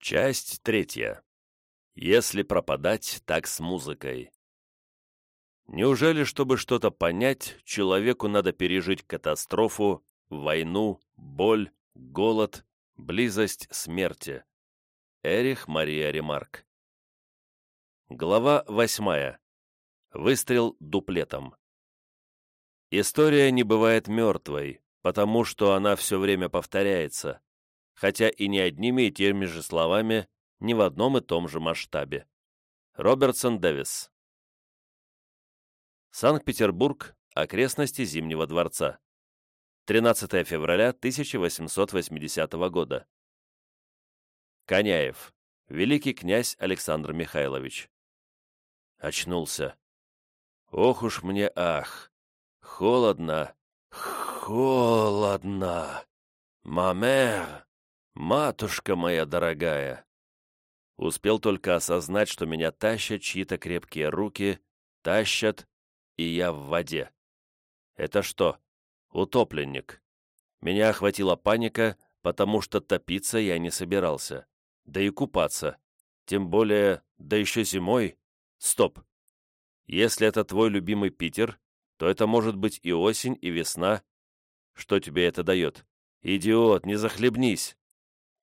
Часть третья. Если пропадать, так с музыкой. Неужели, чтобы что-то понять, человеку надо пережить катастрофу, войну, боль, голод, близость смерти? Эрих Мария Ремарк. Глава восьмая. Выстрел дуплетом. История не бывает мертвой, потому что она все время повторяется, хотя и не одними и теми же словами, ни в одном и том же масштабе. Робертсон Дэвис. Санкт-Петербург. Окрестности Зимнего дворца. 13 февраля 1880 года. Коняев. Великий князь Александр Михайлович. Очнулся. Ох уж мне ах! Холодно, холодно! Мамер! Матушка моя дорогая! Успел только осознать, что меня тащат чьи-то крепкие руки, тащат, и я в воде. Это что? Утопленник. Меня охватила паника, потому что топиться я не собирался. Да и купаться. Тем более, да еще зимой. Стоп. Если это твой любимый Питер, то это может быть и осень, и весна. Что тебе это дает? Идиот, не захлебнись.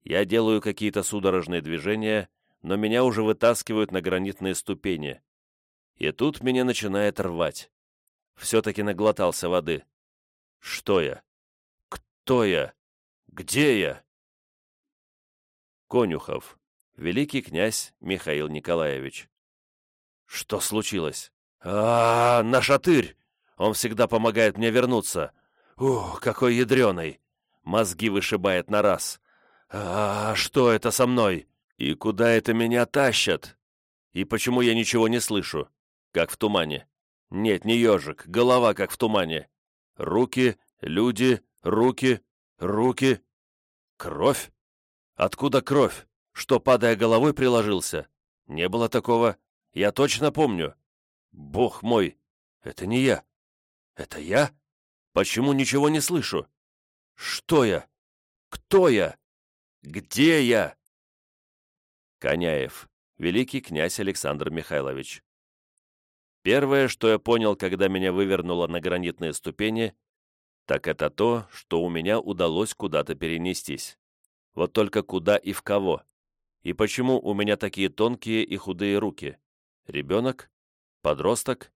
Я делаю какие-то судорожные движения, но меня уже вытаскивают на гранитные ступени. И тут меня начинает рвать. Все-таки наглотался воды. Что я? Кто я? Где я? Конюхов. Великий князь Михаил Николаевич. Что случилось? А, -а, -а нашатырь! Он всегда помогает мне вернуться. Ух, какой ядреный! Мозги вышибает на раз. А, что это со мной? И куда это меня тащат? И почему я ничего не слышу? Как в тумане. Нет, не ежик, голова как в тумане. Руки, люди, руки, руки. Кровь? Откуда кровь? Что, падая головой, приложился? Не было такого. Я точно помню. Бог мой, это не я. Это я? Почему ничего не слышу? Что я? Кто я? Где я? Коняев, великий князь Александр Михайлович. Первое, что я понял, когда меня вывернуло на гранитные ступени, так это то, что у меня удалось куда-то перенестись. Вот только куда и в кого. И почему у меня такие тонкие и худые руки? Ребенок? Подросток?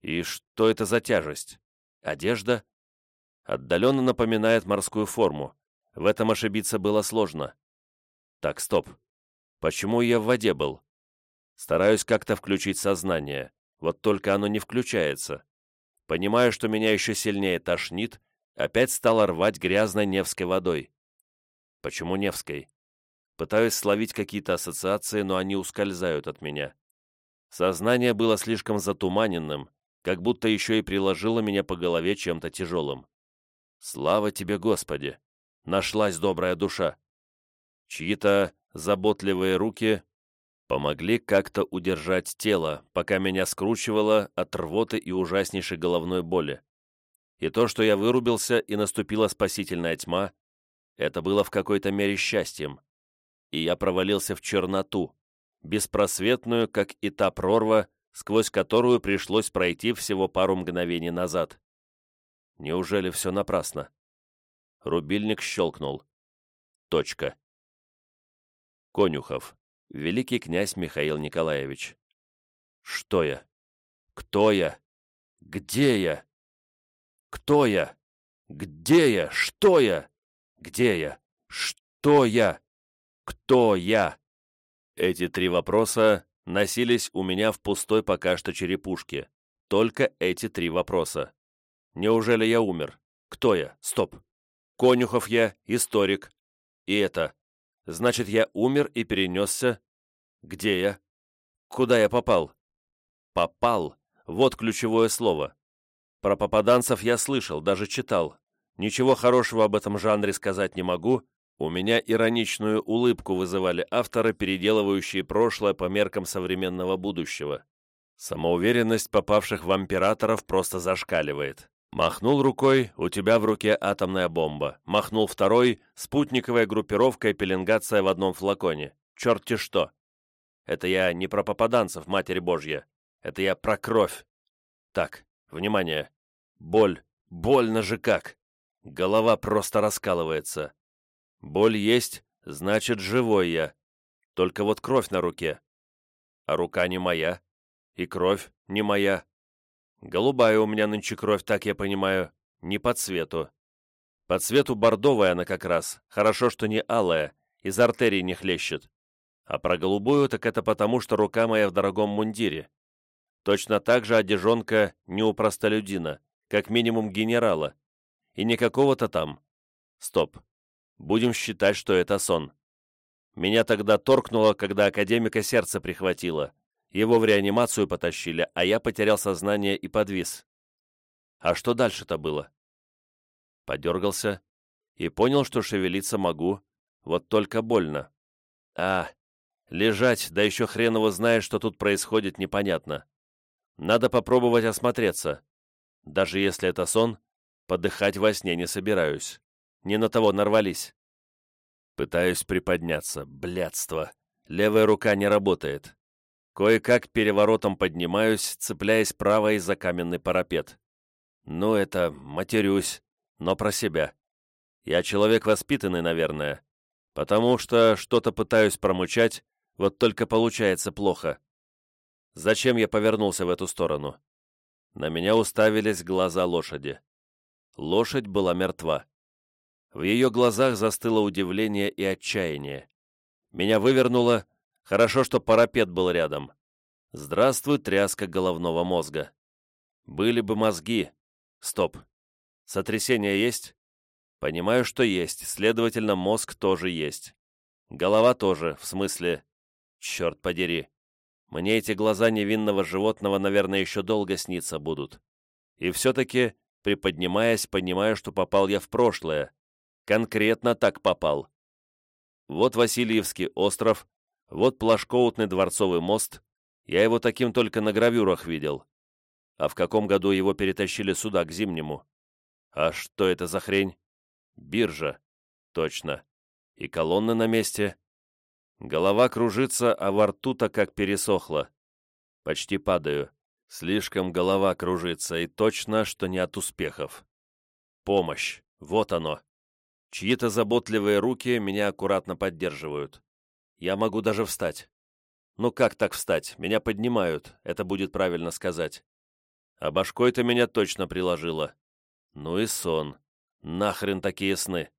И что это за тяжесть? Одежда? Отдаленно напоминает морскую форму. В этом ошибиться было сложно. Так, стоп. Почему я в воде был? Стараюсь как-то включить сознание. Вот только оно не включается. Понимаю, что меня еще сильнее тошнит, опять стало рвать грязной Невской водой. Почему Невской? Пытаюсь словить какие-то ассоциации, но они ускользают от меня. Сознание было слишком затуманенным, как будто еще и приложило меня по голове чем-то тяжелым. Слава тебе, Господи! Нашлась добрая душа. Чьи-то заботливые руки помогли как-то удержать тело, пока меня скручивало от рвоты и ужаснейшей головной боли. И то, что я вырубился и наступила спасительная тьма, это было в какой-то мере счастьем. И я провалился в черноту, беспросветную, как и та прорва, сквозь которую пришлось пройти всего пару мгновений назад. Неужели все напрасно? Рубильник щелкнул. Точка. Конюхов. Великий князь Михаил Николаевич. Что я? Кто я? Где я? Кто я? Где я? Что я? Где я? Что я? Кто я? Эти три вопроса носились у меня в пустой пока что черепушке. Только эти три вопроса. Неужели я умер? Кто я? Стоп. Конюхов я, историк. И это. Значит, я умер и перенесся. Где я? Куда я попал? Попал. Вот ключевое слово. Про попаданцев я слышал, даже читал. Ничего хорошего об этом жанре сказать не могу, у меня ироничную улыбку вызывали авторы, переделывающие прошлое по меркам современного будущего. Самоуверенность попавших вампираторов просто зашкаливает. Махнул рукой, у тебя в руке атомная бомба. Махнул второй, спутниковая группировка и пеленгация в одном флаконе. черти что. Это я не про попаданцев, Матерь Божья. Это я про кровь. Так, внимание. Боль. Больно же как. Голова просто раскалывается. Боль есть, значит, живой я. Только вот кровь на руке. А рука не моя. И кровь не моя. Голубая у меня нынче кровь, так я понимаю, не по цвету. По цвету бордовая она как раз, хорошо, что не алая, из артерий не хлещет. А про голубую так это потому, что рука моя в дорогом мундире. Точно так же одежонка не у простолюдина, как минимум генерала. И не какого-то там. Стоп. Будем считать, что это сон. Меня тогда торкнуло, когда академика сердце прихватило. Его в реанимацию потащили, а я потерял сознание и подвис. А что дальше-то было? Подергался и понял, что шевелиться могу, вот только больно. А, лежать, да еще хрен его знает, что тут происходит, непонятно. Надо попробовать осмотреться. Даже если это сон, подыхать во сне не собираюсь. Не на того нарвались. Пытаюсь приподняться. Блядство. Левая рука не работает. Кое-как переворотом поднимаюсь, цепляясь правой за каменный парапет. Ну, это матерюсь, но про себя. Я человек воспитанный, наверное, потому что что-то пытаюсь промучать, вот только получается плохо. Зачем я повернулся в эту сторону? На меня уставились глаза лошади. Лошадь была мертва. В ее глазах застыло удивление и отчаяние. Меня вывернуло, хорошо, что парапет был рядом. Здравствуй, тряска головного мозга. Были бы мозги. Стоп. Сотрясение есть? Понимаю, что есть, следовательно, мозг тоже есть. Голова тоже, в смысле... Черт подери. Мне эти глаза невинного животного, наверное, еще долго сниться будут. И все-таки, приподнимаясь, понимаю, что попал я в прошлое, Конкретно так попал. Вот Васильевский остров, вот Плашкоутный дворцовый мост. Я его таким только на гравюрах видел. А в каком году его перетащили сюда, к Зимнему? А что это за хрень? Биржа. Точно. И колонны на месте. Голова кружится, а во рту-то как пересохло. Почти падаю. Слишком голова кружится, и точно, что не от успехов. Помощь. Вот оно. Чьи-то заботливые руки меня аккуратно поддерживают. Я могу даже встать. Ну как так встать? Меня поднимают, это будет правильно сказать. А башкой-то меня точно приложило. Ну и сон. Нахрен такие сны.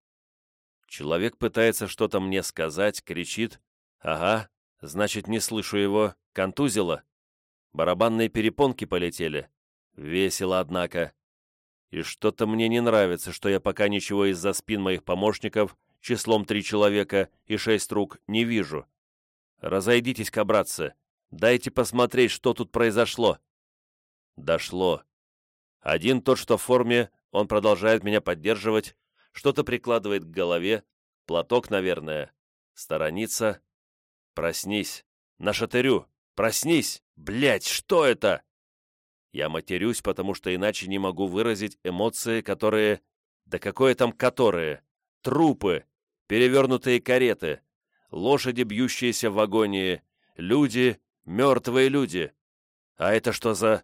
Человек пытается что-то мне сказать, кричит. Ага, значит, не слышу его. Контузило. Барабанные перепонки полетели. Весело, однако. И что-то мне не нравится, что я пока ничего из-за спин моих помощников, числом три человека и шесть рук, не вижу. Разойдитесь-ка, братцы, дайте посмотреть, что тут произошло. Дошло. Один тот, что в форме, он продолжает меня поддерживать, что-то прикладывает к голове, платок, наверное, сторонится. Проснись, на шатырю, проснись, блять, что это? Я матерюсь, потому что иначе не могу выразить эмоции, которые... Да какое там которые? Трупы, перевернутые кареты, лошади, бьющиеся в агонии, люди, мертвые люди. А это что за...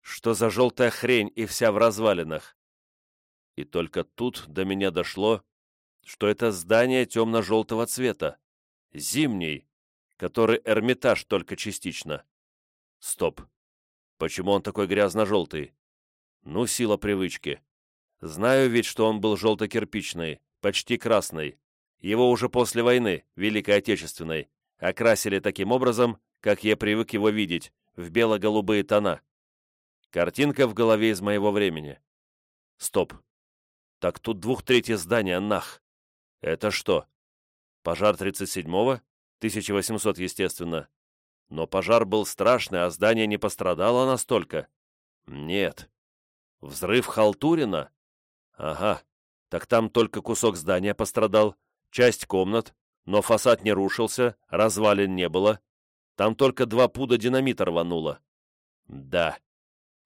Что за желтая хрень и вся в развалинах? И только тут до меня дошло, что это здание темно-желтого цвета, зимний, который Эрмитаж только частично. Стоп. Почему он такой грязно-желтый? Ну, сила привычки. Знаю ведь, что он был желто-кирпичный, почти красный. Его уже после войны, Великой Отечественной, окрасили таким образом, как я привык его видеть, в бело-голубые тона. Картинка в голове из моего времени. Стоп. Так тут двух третьих здания, нах. Это что? Пожар 37-го? 1800, естественно. Но пожар был страшный, а здание не пострадало настолько. Нет. Взрыв Халтурина? Ага. Так там только кусок здания пострадал, часть комнат, но фасад не рушился, развалин не было. Там только два пуда динамита рвануло. Да.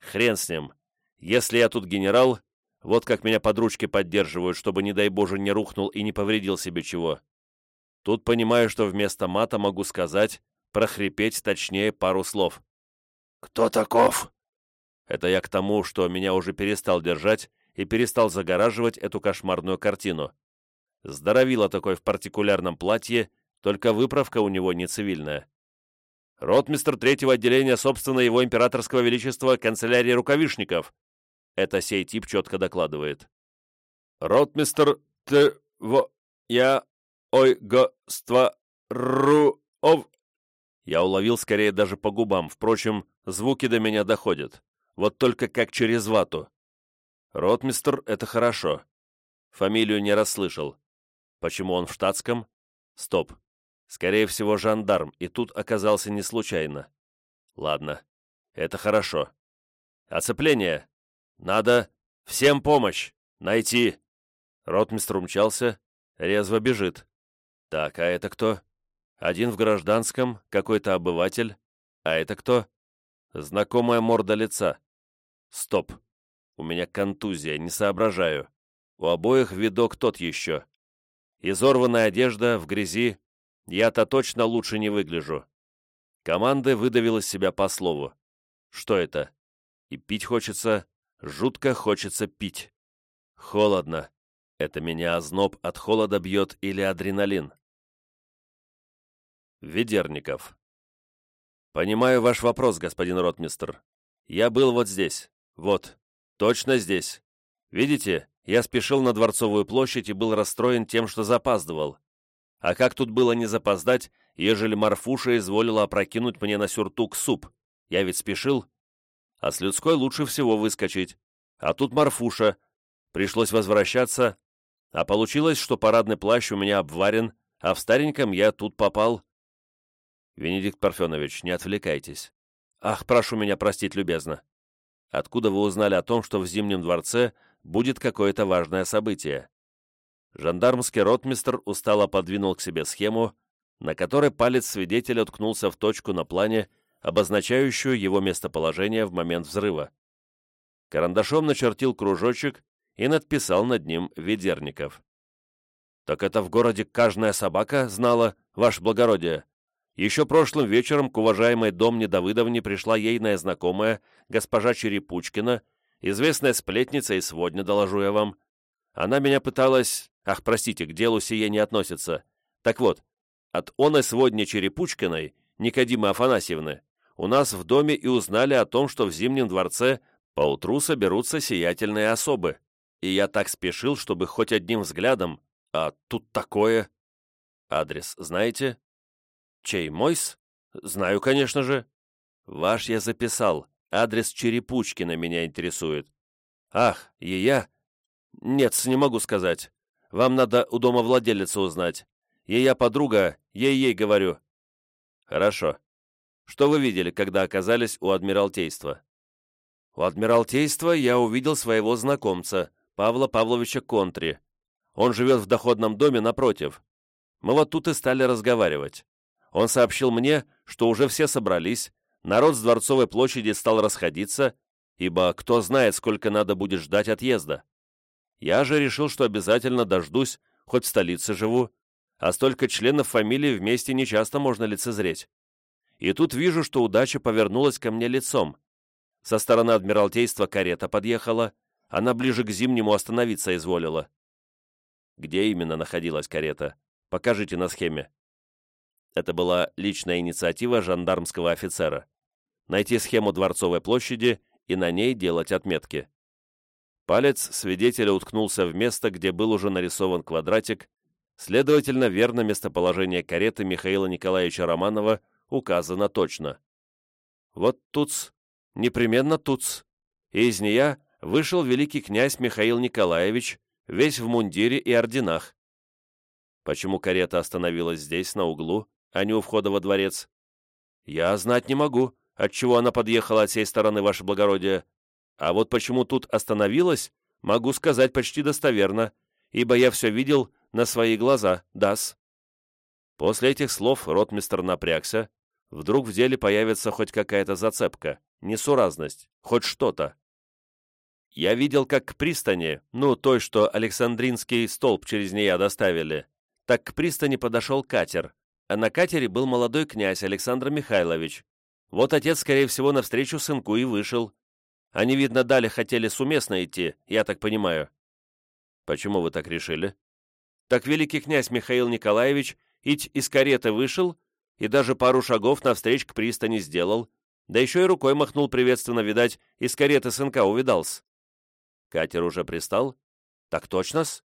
Хрен с ним. Если я тут генерал, вот как меня под ручки поддерживают, чтобы, не дай Боже, не рухнул и не повредил себе чего. Тут понимаю, что вместо мата могу сказать, прохрипеть точнее пару слов. «Кто таков?» Это я к тому, что меня уже перестал держать и перестал загораживать эту кошмарную картину. Здоровило такой в партикулярном платье, только выправка у него не цивильная. Ротмистр третьего отделения, собственно, его императорского величества, канцелярии рукавишников. Это сей тип четко докладывает. Ротмистр Т. В. Я. Ой. Го. Ства. Ру. Ов. Я уловил скорее даже по губам, впрочем, звуки до меня доходят. Вот только как через вату. Ротмистр — это хорошо. Фамилию не расслышал. Почему он в штатском? Стоп. Скорее всего, жандарм, и тут оказался не случайно. Ладно, это хорошо. Оцепление. Надо. Всем помощь. Найти. Ротмистр умчался, резво бежит. Так, а это кто? Один в гражданском, какой-то обыватель. А это кто? Знакомая морда лица. Стоп. У меня контузия, не соображаю. У обоих видок тот еще. Изорванная одежда, в грязи. Я-то точно лучше не выгляжу. Команды выдавил из себя по слову. Что это? И пить хочется, жутко хочется пить. Холодно. Это меня озноб от холода бьет или адреналин? Ведерников. Понимаю ваш вопрос, господин ротмистр. Я был вот здесь. Вот. Точно здесь. Видите, я спешил на Дворцовую площадь и был расстроен тем, что запаздывал. А как тут было не запоздать, ежели Марфуша изволила опрокинуть мне на сюртук суп? Я ведь спешил. А с людской лучше всего выскочить. А тут Марфуша. Пришлось возвращаться. А получилось, что парадный плащ у меня обварен, а в стареньком я тут попал. Венедикт Парфенович, не отвлекайтесь. Ах, прошу меня простить любезно. Откуда вы узнали о том, что в Зимнем дворце будет какое-то важное событие? Жандармский ротмистр устало подвинул к себе схему, на которой палец свидетеля уткнулся в точку на плане, обозначающую его местоположение в момент взрыва. Карандашом начертил кружочек и надписал над ним Ведерников. «Так это в городе каждая собака знала, ваше благородие?» Еще прошлым вечером к уважаемой Домне Давыдовне пришла ейная знакомая, госпожа Черепучкина, известная сплетница и сводня, доложу я вам. Она меня пыталась... Ах, простите, к делу сие не относится. Так вот, от оной сводни Черепучкиной, Никодимы Афанасьевны, у нас в доме и узнали о том, что в Зимнем дворце поутру соберутся сиятельные особы. И я так спешил, чтобы хоть одним взглядом... А тут такое... Адрес знаете? Чей, мойс? Знаю, конечно же. Ваш я записал. Адрес Черепучкина меня интересует. Ах, и я? Нет, не могу сказать. Вам надо у дома владелицы узнать. Ея подруга, ей-ей говорю. Хорошо. Что вы видели, когда оказались у Адмиралтейства? У Адмиралтейства я увидел своего знакомца, Павла Павловича Контри. Он живет в доходном доме напротив. Мы вот тут и стали разговаривать. Он сообщил мне, что уже все собрались, народ с Дворцовой площади стал расходиться, ибо кто знает, сколько надо будет ждать отъезда. Я же решил, что обязательно дождусь, хоть в столице живу, а столько членов фамилии вместе нечасто можно лицезреть. И тут вижу, что удача повернулась ко мне лицом. Со стороны Адмиралтейства карета подъехала, она ближе к Зимнему остановиться изволила. Где именно находилась карета? Покажите на схеме. Это была личная инициатива жандармского офицера. Найти схему Дворцовой площади и на ней делать отметки. Палец свидетеля уткнулся в место, где был уже нарисован квадратик, следовательно, верно местоположение кареты Михаила Николаевича Романова указано точно. Вот туц, непременно туц. И из нее вышел великий князь Михаил Николаевич, весь в мундире и орденах. Почему карета остановилась здесь, на углу, а не у входа во дворец. Я знать не могу, отчего она подъехала от сей стороны, ваше благородие. А вот почему тут остановилась, могу сказать почти достоверно, ибо я все видел на свои глаза, дас. После этих слов ротмистр напрягся, вдруг в деле появится хоть какая-то зацепка, несуразность, хоть что-то. Я видел, как к пристани, ну, той, что Александринский столб через нее доставили, так к пристани подошел катер, а на катере был молодой князь Александр Михайлович. Вот отец, скорее всего, навстречу сынку и вышел. Они, видно, дали хотели суместно идти, я так понимаю. Почему вы так решили? Так великий князь Михаил Николаевич ить из кареты вышел и даже пару шагов навстречу к пристани сделал, да еще и рукой махнул приветственно, видать, из кареты сынка увидался. Катер уже пристал? Так точно-с?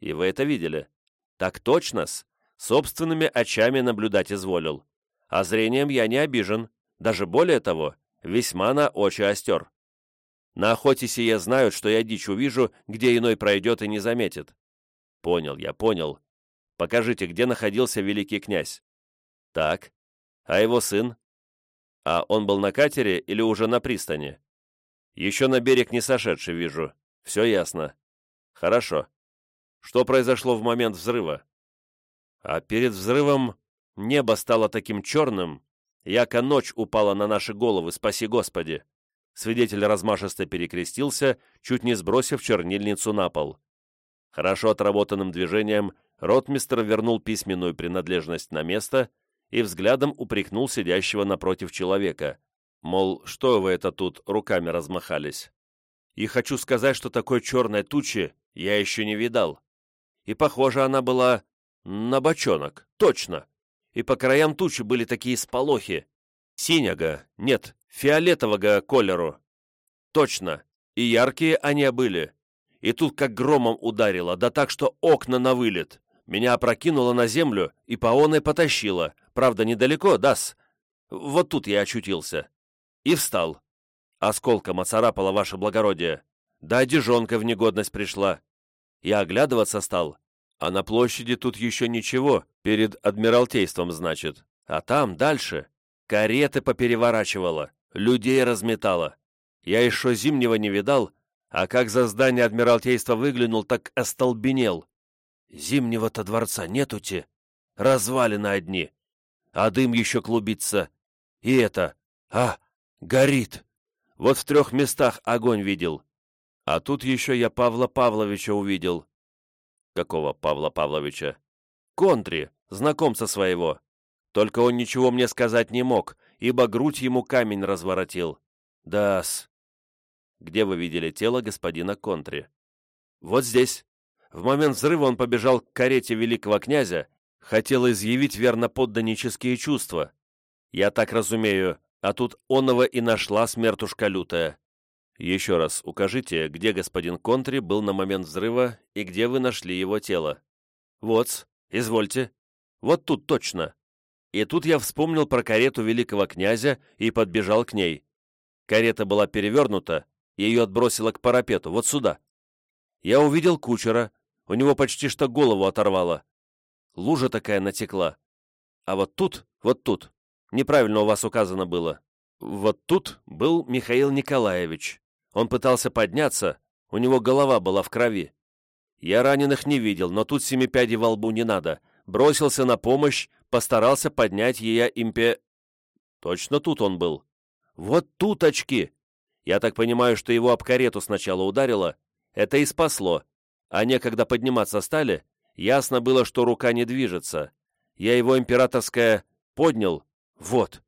И вы это видели? Так точно-с. Собственными очами наблюдать изволил. А зрением я не обижен. Даже более того, весьма на очи остер. На охоте сие знают, что я дичь увижу, где иной пройдет и не заметит. Понял я, понял. Покажите, где находился великий князь. Так. А его сын? А он был на катере или уже на пристани? Еще на берег не сошедший вижу. Все ясно. Хорошо. Что произошло в момент взрыва? А перед взрывом небо стало таким черным, яко ночь упала на наши головы, спаси Господи. Свидетель размашисто перекрестился, чуть не сбросив чернильницу на пол. Хорошо отработанным движением ротмистр вернул письменную принадлежность на место и взглядом упрекнул сидящего напротив человека. Мол, что вы это тут руками размахались? И хочу сказать, что такой черной тучи я еще не видал. И, похоже, она была на бочонок, точно. И по краям тучи были такие сполохи. Синего, нет, фиолетового колеру. Точно. И яркие они были. И тут как громом ударило, да так, что окна на вылет. Меня опрокинуло на землю и по оной потащило. Правда, недалеко, дас. Вот тут я очутился. И встал. Осколком оцарапало ваше благородие. Да одежонка в негодность пришла. Я оглядываться стал, а на площади тут еще ничего, перед Адмиралтейством, значит. А там, дальше, кареты попереворачивало, людей разметало. Я еще зимнего не видал, а как за здание Адмиралтейства выглянул, так остолбенел. Зимнего-то дворца нету-те, развалины одни, а дым еще клубится. И это, а, горит. Вот в трех местах огонь видел. А тут еще я Павла Павловича увидел. Какого Павла Павловича? Контри, знакомца своего. Только он ничего мне сказать не мог, ибо грудь ему камень разворотил. Да-с. Где вы видели тело господина Контри? Вот здесь. В момент взрыва он побежал к карете великого князя, хотел изъявить верноподданнические чувства. Я так разумею, а тут оного и нашла смертушка лютая. Еще раз укажите, где господин Контри был на момент взрыва и где вы нашли его тело. Вот, извольте. Вот тут точно. И тут я вспомнил про карету великого князя и подбежал к ней. Карета была перевернута, и ее отбросило к парапету, вот сюда. Я увидел кучера, у него почти что голову оторвало. Лужа такая натекла. А вот тут, вот тут, неправильно у вас указано было. Вот тут был Михаил Николаевич. Он пытался подняться, у него голова была в крови. Я раненых не видел, но тут семи пядей во лбу не надо. Бросился на помощь, постарался поднять ее импе... Точно тут он был. Вот тут очки. Я так понимаю, что его об карету сначала ударило. Это и спасло. А некогда подниматься стали, ясно было, что рука не движется. Я его императорское поднял. Вот.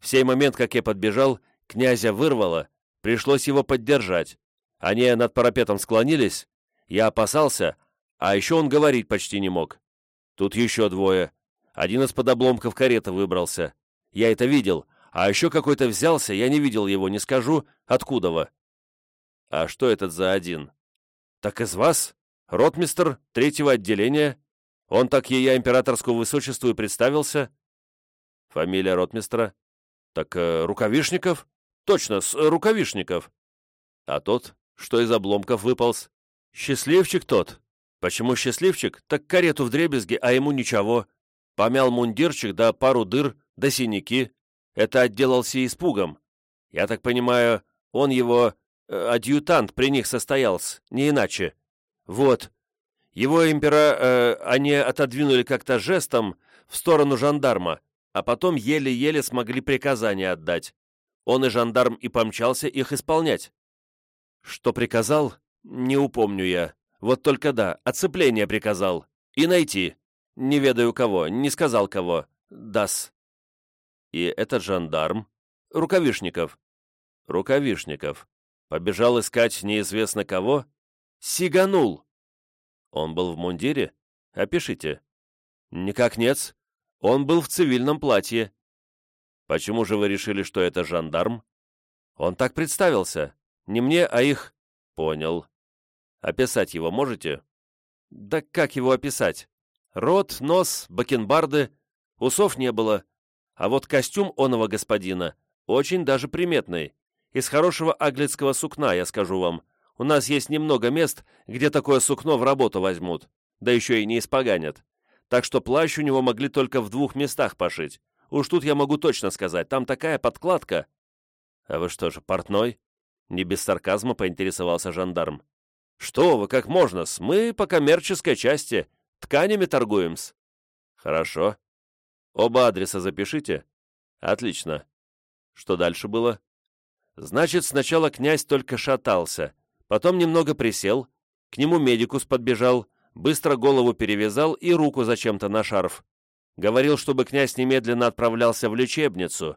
В сей момент, как я подбежал, князя вырвало, Пришлось его поддержать. Они над парапетом склонились. Я опасался, а еще он говорить почти не мог. Тут еще двое. Один из под обломков кареты выбрался. Я это видел, а еще какой-то взялся, я не видел его, не скажу, откуда во. А что этот за один? Так из вас? Ротмистер третьего отделения? Он так ея императорскому высочеству и представился? Фамилия ротмистра? Так э, Рукавишников? Точно, с э, рукавишников. А тот, что из обломков выполз. Счастливчик тот. Почему счастливчик? Так карету в дребезге, а ему ничего. Помял мундирчик, да пару дыр, да синяки. Это отделался испугом. Я так понимаю, он его э, адъютант при них состоялся, не иначе. Вот. Его импера э, они отодвинули как-то жестом в сторону жандарма, а потом еле-еле смогли приказание отдать. Он и жандарм и помчался их исполнять. Что приказал, не упомню я. Вот только да, оцепление приказал. И найти. Не ведаю кого, не сказал кого. Дас. И этот жандарм? Рукавишников. Рукавишников. Побежал искать неизвестно кого? Сиганул. Он был в мундире? Опишите. Никак нет. Он был в цивильном платье. Почему же вы решили, что это жандарм? Он так представился. Не мне, а их... Понял. Описать его можете? Да как его описать? Рот, нос, бакенбарды, усов не было. А вот костюм оного господина очень даже приметный. Из хорошего аглицкого сукна, я скажу вам. У нас есть немного мест, где такое сукно в работу возьмут, да еще и не испоганят. Так что плащ у него могли только в двух местах пошить. Уж тут я могу точно сказать, там такая подкладка. А вы что же, портной? Не без сарказма поинтересовался жандарм. Что вы, как можно-с? Мы по коммерческой части. Тканями торгуем-с. Хорошо. Оба адреса запишите. Отлично. Что дальше было? Значит, сначала князь только шатался, потом немного присел, к нему медикус подбежал, быстро голову перевязал и руку зачем-то на шарф. Говорил, чтобы князь немедленно отправлялся в лечебницу,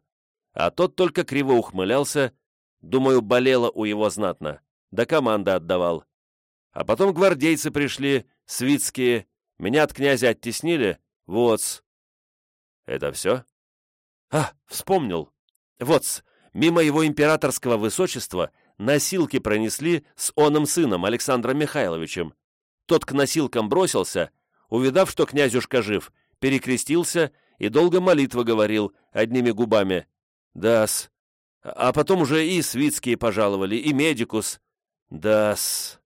а тот только криво ухмылялся, думаю, болело у его знатно, да команда отдавал. А потом гвардейцы пришли, свитские, меня от князя оттеснили, вот. Это все? А, вспомнил. вот мимо его императорского высочества носилки пронесли с оным сыном Александром Михайловичем. Тот к носилкам бросился, увидав, что князюшка жив, перекрестился и долго молитвы говорил одними губами. Да-с. А потом уже и свитские пожаловали, и медикус. Да-с.